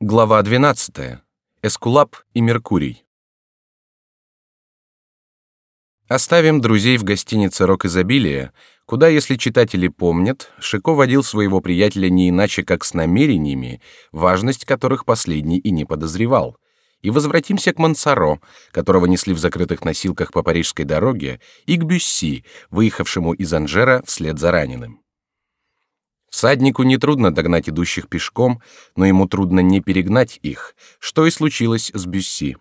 Глава 12. Эскулап и Меркурий. Оставим друзей в гостинице Рок изобилия, куда, если читатели помнят, Шико водил своего приятеля не иначе, как с намерениями, важность которых последний и не подозревал. И возвратимся к Мансаро, которого несли в закрытых носилках по парижской дороге, и к Бюсси, выехавшему из Анжера вслед за раненым. Всаднику нетрудно догнать идущих пешком, но ему трудно не перегнать их, что и случилось с Бюсси.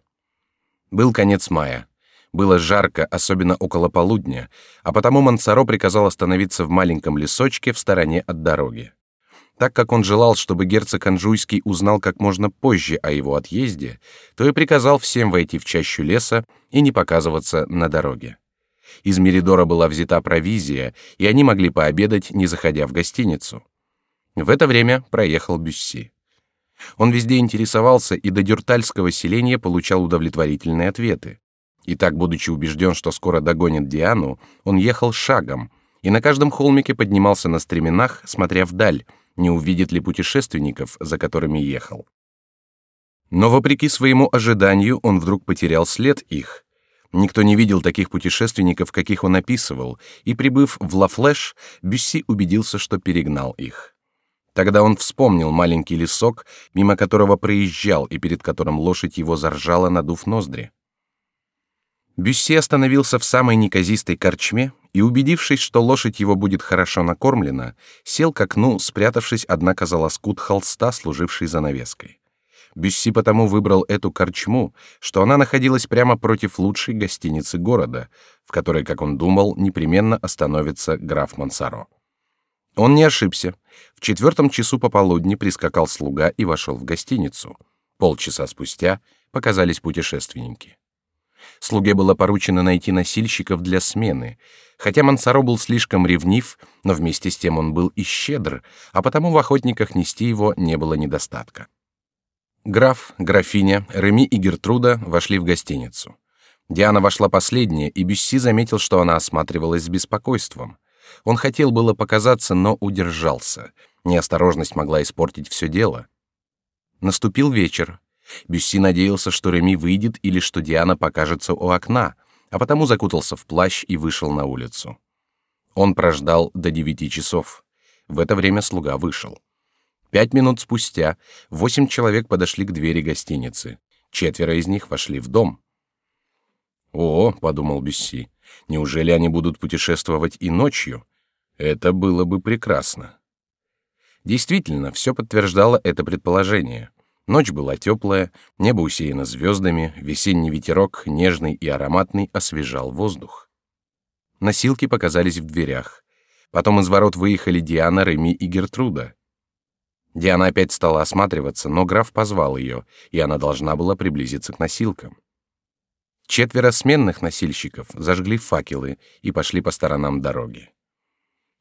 Был конец мая. Было жарко, особенно около полудня, а потому Мансаро приказал остановиться в маленьком лесочке в стороне от дороги. Так как он желал, чтобы герцог Анжуйский узнал как можно позже о его отъезде, то и приказал всем войти в чащу леса и не показываться на дороге. Из Меридора была взята провизия, и они могли пообедать, не заходя в гостиницу. В это время проехал Бюсси. Он везде интересовался и до дюртальского селения получал удовлетворительные ответы. И так, будучи убежден, что скоро догонит Диану, он ехал шагом и на каждом холмике поднимался на стременах, смотря вдаль, не увидит ли путешественников, за которыми ехал. Но вопреки своему ожиданию он вдруг потерял след их, Никто не видел таких путешественников, каких он описывал, и прибыв в Лафлеш, Бюсси убедился, что перегнал их. Тогда он вспомнил маленький лесок, мимо которого проезжал и перед которым лошадь его заржала, надув ноздри. Бюсси остановился в самой неказистой корчме и, убедившись, что лошадь его будет хорошо накормлена, сел к окну, спрятавшись, однако, за лоскут холста, служивший занавеской. Бюсси потому выбрал эту корчму, что она находилась прямо против лучшей гостиницы города, в которой, как он думал, непременно остановится граф Мансаро. Он не ошибся. В четвертом часу пополудни прискакал слуга и вошел в гостиницу. Полчаса спустя показались путешественники. Слуге было поручено найти носильщиков для смены, хотя Мансаро был слишком ревнив, но вместе с тем он был и щедр, а потому в охотниках нести его не было недостатка. Граф, графиня, Реми и Гертруда вошли в гостиницу. Диана вошла последняя, и Бюсси заметил, что она осматривалась с беспокойством. Он хотел было показаться, но удержался. Неосторожность могла испортить все дело. Наступил вечер. Бюсси надеялся, что Реми выйдет или что Диана покажется у окна, а потому закутался в плащ и вышел на улицу. Он прождал до девяти часов. В это время слуга вышел. Пять минут спустя восемь человек подошли к двери гостиницы. Четверо из них вошли в дом. «О», — подумал Бюсси, — «неужели они будут путешествовать и ночью? Это было бы прекрасно». Действительно, все подтверждало это предположение. Ночь была теплая, небо усеяно звездами, весенний ветерок, нежный и ароматный, освежал воздух. Носилки показались в дверях. Потом из ворот выехали Диана, Реми и Гертруда. Диана опять стала осматриваться, но граф позвал ее, и она должна была приблизиться к носилкам. Четверо сменных носильщиков зажгли факелы и пошли по сторонам дороги.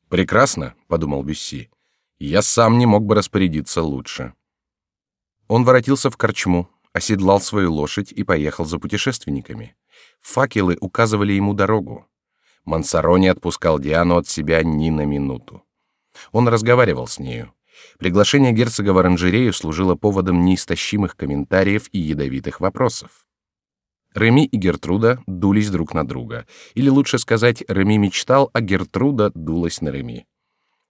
«Прекрасно», — подумал Бюсси, — «я сам не мог бы распорядиться лучше». Он воротился в корчму, оседлал свою лошадь и поехал за путешественниками. Факелы указывали ему дорогу. Мансаро не отпускал Диану от себя ни на минуту. Он разговаривал с нею. Приглашение герцога в оранжерею служило поводом неистощимых комментариев и ядовитых вопросов. Реми и Гертруда дулись друг на друга, или лучше сказать, Реми мечтал, а Гертруда дулась на Реми.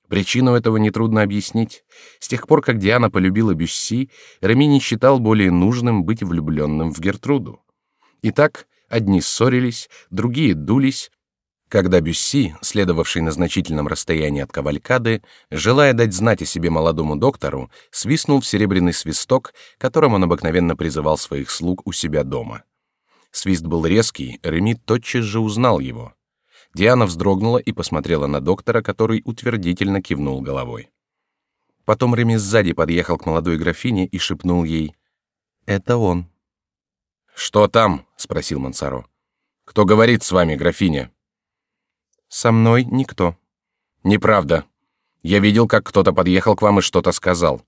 Причину этого нетрудно объяснить. С тех пор, как Диана полюбила Бюсси, Реми не считал более нужным быть влюбленным в Гертруду. Итак, одни ссорились, другие дулись, когда Бюсси, следовавший на значительном расстоянии от кавалькады, желая дать знать о себе молодому доктору, свистнул в серебряный свисток, которым он обыкновенно призывал своих слуг у себя дома. Свист был резкий, Реми тотчас же узнал его. Диана вздрогнула и посмотрела на доктора, который утвердительно кивнул головой. Потом Реми сзади подъехал к молодой графине и шепнул ей «Это он». «Что там?» — спросил Мансаро. «Кто говорит с вами, графиня?» Со мной никто. Неправда. Я видел, как кто-то подъехал к вам и что-то сказал.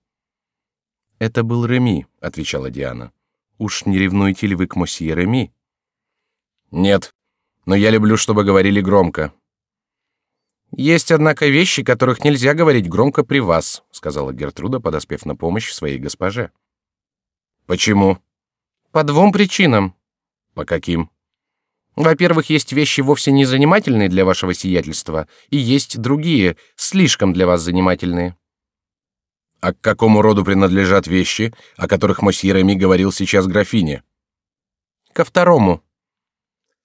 Это был Реми, отвечала Диана. Уж не ревнуете ли вы к мосье Реми? Нет, но я люблю, чтобы говорили громко. Есть, однако, вещи, которых нельзя говорить громко при вас, сказала Гертруда, подоспев на помощь своей госпоже. Почему? По двум причинам. По каким? Во-первых, есть вещи вовсе не занимательные для вашего сиятельства, и есть другие, слишком для вас занимательные. А к какому роду принадлежат вещи, о которых мосье Реми говорил сейчас графине? Ко второму.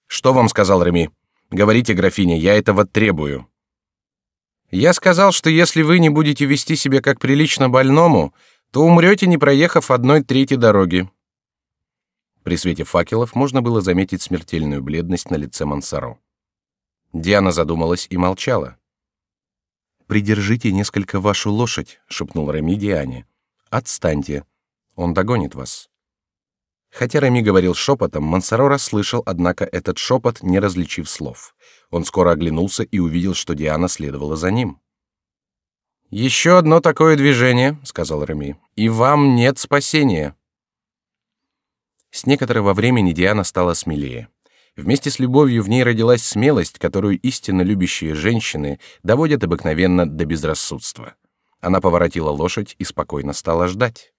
Что вам сказал Реми? Говорите, графиня, я этого требую. Я сказал, что если вы не будете вести себя как прилично больному, то умрете, не проехав одной трети дороги. При свете факелов можно было заметить смертельную бледность на лице Мансаро. Диана задумалась и молчала. «Придержите несколько вашу лошадь», — шепнул Реми Диане. «Отстаньте. Он догонит вас». Хотя Реми говорил шепотом, Мансаро расслышал, однако, этот шепот, не различив слов. Он скоро оглянулся и увидел, что Диана следовала за ним. «Еще одно такое движение», — сказал Реми, — «и вам нет спасения». С некоторого времени Диана стала смелее. Вместе с любовью в ней родилась смелость, которую истинно любящие женщины доводят обыкновенно до безрассудства. Она поворотила лошадь и спокойно стала ждать.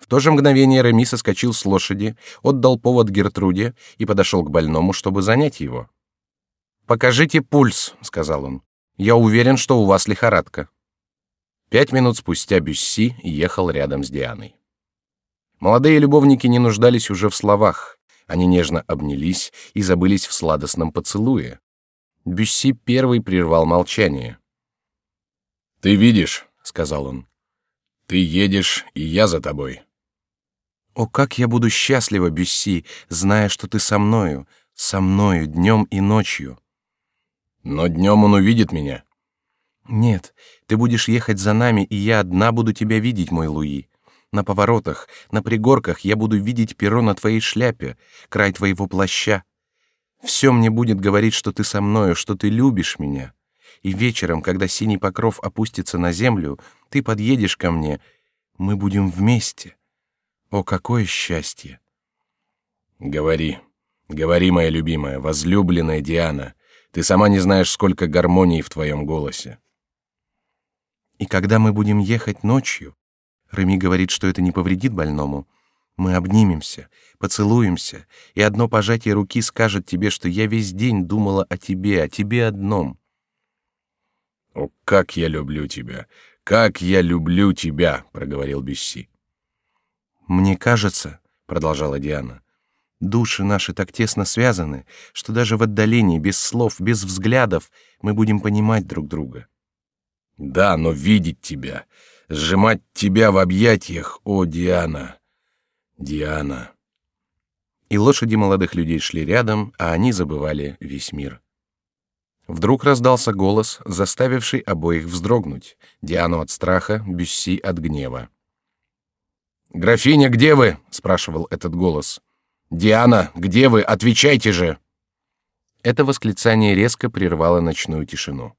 В то же мгновение Реми соскочил с лошади, отдал повод Гертруде и подошел к больному, чтобы занять его. «Покажите пульс», — сказал он. «Я уверен, что у вас лихорадка». Пять минут спустя Бюсси ехал рядом с Дианой. Молодые любовники не нуждались уже в словах. Они нежно обнялись и забылись в сладостном поцелуе. Бюсси первый прервал молчание. «Ты видишь», — сказал он, — «ты едешь, и я за тобой». «О, как я буду счастлива, Бюсси, зная, что ты со мною, со мною днем и ночью». «Но днем он увидит меня». «Нет, ты будешь ехать за нами, и я одна буду тебя видеть, мой Луи. На поворотах, на пригорках я буду видеть перо на твоей шляпе, край твоего плаща. Все мне будет говорить, что ты со мною, что ты любишь меня. И вечером, когда синий покров опустится на землю, ты подъедешь ко мне. Мы будем вместе. О, какое счастье! Говори, говори, моя любимая, возлюбленная Диана. Ты сама не знаешь, сколько гармонии в твоем голосе. И когда мы будем ехать ночью, Реми говорит, что это не повредит больному. Мы обнимемся, поцелуемся, и одно пожатие руки скажет тебе, что я весь день думала о тебе, о тебе одном. О, как я люблю тебя, как я люблю тебя, проговорил Бюсси. Мне кажется, продолжала Диана, души наши так тесно связаны, что даже в отдалении, без слов, без взглядов, мы будем понимать друг друга. Да, но видеть тебя, сжимать тебя в объятиях, о, Диана, Диана. И лошади молодых людей шли рядом, а они забывали весь мир. Вдруг раздался голос, заставивший обоих вздрогнуть. Диану от страха, Бюсси от гнева. «Графиня, где вы?» — спрашивал этот голос. «Диана, где вы? Отвечайте же!» Это восклицание резко прервало ночную тишину.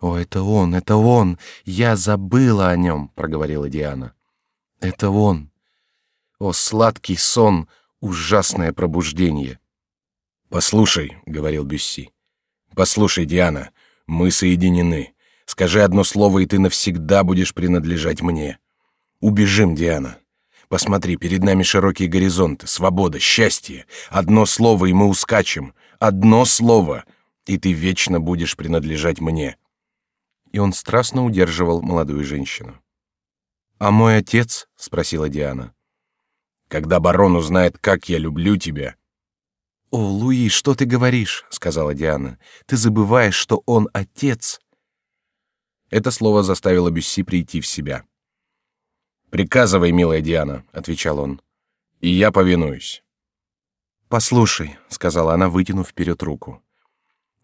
«О, это он, это он! Я забыла о нем!» — проговорила Диана. «Это он! О, сладкий сон! Ужасное пробуждение!» «Послушай», — говорил Бюсси, — «послушай, Диана, мы соединены. Скажи одно слово, и ты навсегда будешь принадлежать мне. Убежим, Диана. Посмотри, перед нами широкие горизонты, свобода, счастье. Одно слово, и мы ускачем. Одно слово, и ты вечно будешь принадлежать мне и он страстно удерживал молодую женщину. «А мой отец?» — спросила Диана. «Когда барон узнает, как я люблю тебя...» «О, Луи, что ты говоришь?» — сказала Диана. «Ты забываешь, что он отец». Это слово заставило Бюсси прийти в себя. «Приказывай, милая Диана», — отвечал он, — «и я повинуюсь». «Послушай», — сказала она, вытянув вперед руку.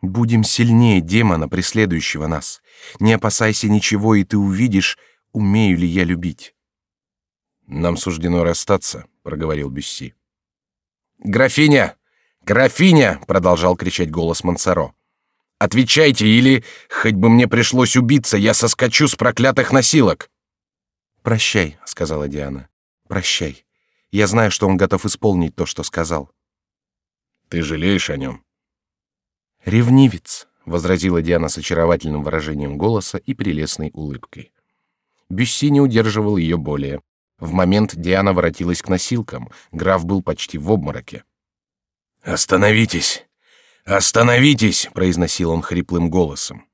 Будем сильнее демона, преследующего нас. Не опасайся ничего, и ты увидишь, умею ли я любить. Нам суждено расстаться, проговорил Бюсси. Графиня, графиня, продолжал кричать голос Мансаро. Отвечайте, или хоть бы мне пришлось убиться, я соскочу с проклятых носилок. Прощай, сказала Диана. Прощай. Я знаю, что он готов исполнить то, что сказал. Ты жалеешь о нем? Ревнивец, возразила Диана с очаровательным выражением голоса и прелестной улыбкой. Бюсси не удерживал ее более. В момент Диана воротилась к носилкам. Граф был почти в обмороке. «Остановитесь! Остановитесь!» — произносил он хриплым голосом.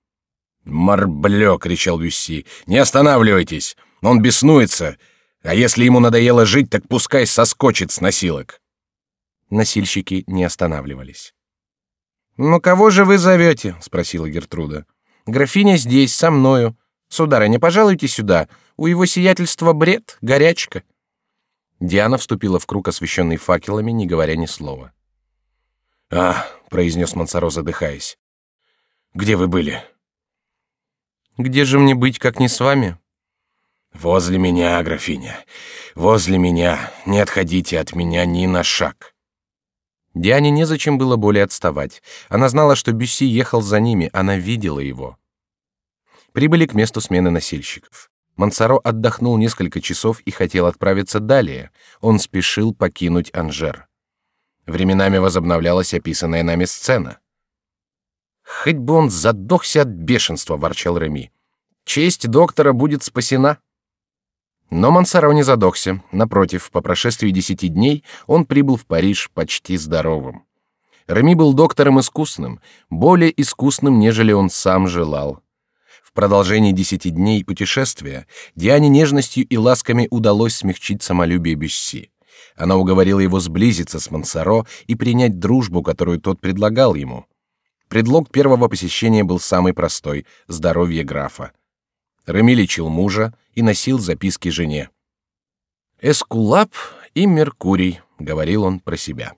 «Марблё!» — кричал Бюсси. «Не останавливайтесь! Он беснуется! А если ему надоело жить, так пускай соскочит с носилок!» Носильщики не останавливались. «Ну кого же вы зовете?» — спросила Гертруда. «Графиня здесь, со мною. Сударыня, пожалуйте сюда. У его сиятельства бред, горячка». Диана вступила в круг, освещенный факелами, не говоря ни слова. «А», — произнес Мансаро, задыхаясь, — «где вы были?» «Где же мне быть, как не с вами?» «Возле меня, графиня, возле меня. Не отходите от меня ни на шаг». Диане незачем было более отставать. Она знала, что Бюсси ехал за ними, она видела его. Прибыли к месту смены носильщиков. Мансаро отдохнул несколько часов и хотел отправиться далее. Он спешил покинуть Анжер. Временами возобновлялась описанная нами сцена. «Хоть бы он задохся от бешенства», — ворчал Реми. «Честь доктора будет спасена». Но Мансаро не задохся. Напротив, по прошествии десяти дней он прибыл в Париж почти здоровым. Реми был доктором искусным, более искусным, нежели он сам желал. В продолжении десяти дней путешествия Диане нежностью и ласками удалось смягчить самолюбие Бюсси. Она уговорила его сблизиться с Мансаро и принять дружбу, которую тот предлагал ему. Предлог первого посещения был самый простой — здоровье графа. Реми лечил мужа и носил записки жене. «Эскулап и Меркурий», — говорил он про себя.